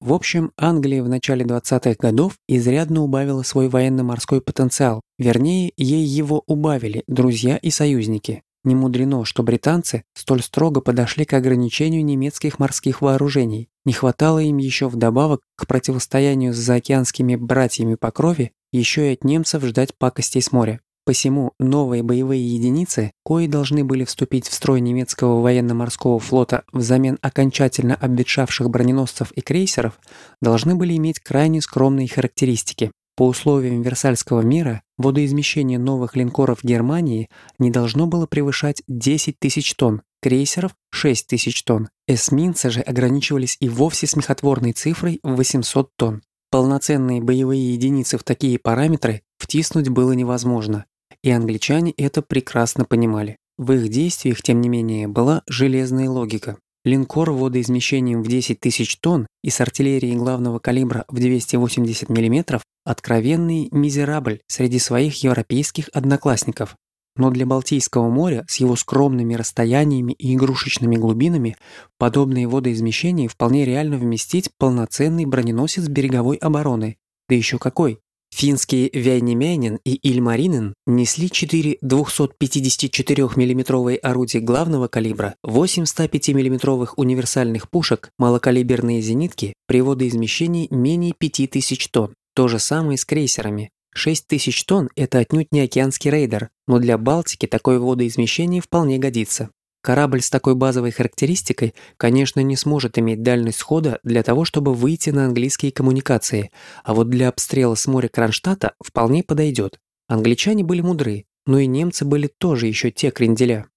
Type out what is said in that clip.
В общем, Англия в начале 20-х годов изрядно убавила свой военно-морской потенциал, вернее, ей его убавили друзья и союзники. Не мудрено, что британцы столь строго подошли к ограничению немецких морских вооружений. Не хватало им еще вдобавок к противостоянию с заокеанскими братьями по крови еще и от немцев ждать пакостей с моря. Посему новые боевые единицы, кои должны были вступить в строй немецкого военно-морского флота взамен окончательно обветшавших броненосцев и крейсеров, должны были иметь крайне скромные характеристики. По условиям Версальского мира водоизмещение новых линкоров Германии не должно было превышать 10 тысяч тонн, крейсеров – 6 тысяч тонн. Эсминцы же ограничивались и вовсе смехотворной цифрой в 800 тонн. Полноценные боевые единицы в такие параметры втиснуть было невозможно, и англичане это прекрасно понимали. В их действиях, тем не менее, была железная логика. Линкор водоизмещением в 10 тысяч тонн и с артиллерией главного калибра в 280 мм – откровенный мизерабль среди своих европейских одноклассников. Но для Балтийского моря с его скромными расстояниями и игрушечными глубинами подобные водоизмещения вполне реально вместить полноценный броненосец береговой обороны. Да еще какой! Финские Вяйнемянин и Ильмаринен несли 4 254 миллиметровые орудия главного калибра, 8 105 миллиметровых универсальных пушек, малокалиберные зенитки при водоизмещении менее 5000 тонн. То же самое с крейсерами. 6000 тонн – это отнюдь не океанский рейдер, но для Балтики такое водоизмещение вполне годится. Корабль с такой базовой характеристикой, конечно, не сможет иметь дальность хода для того, чтобы выйти на английские коммуникации, а вот для обстрела с моря Кронштадта вполне подойдет. Англичане были мудры, но и немцы были тоже еще те кренделя.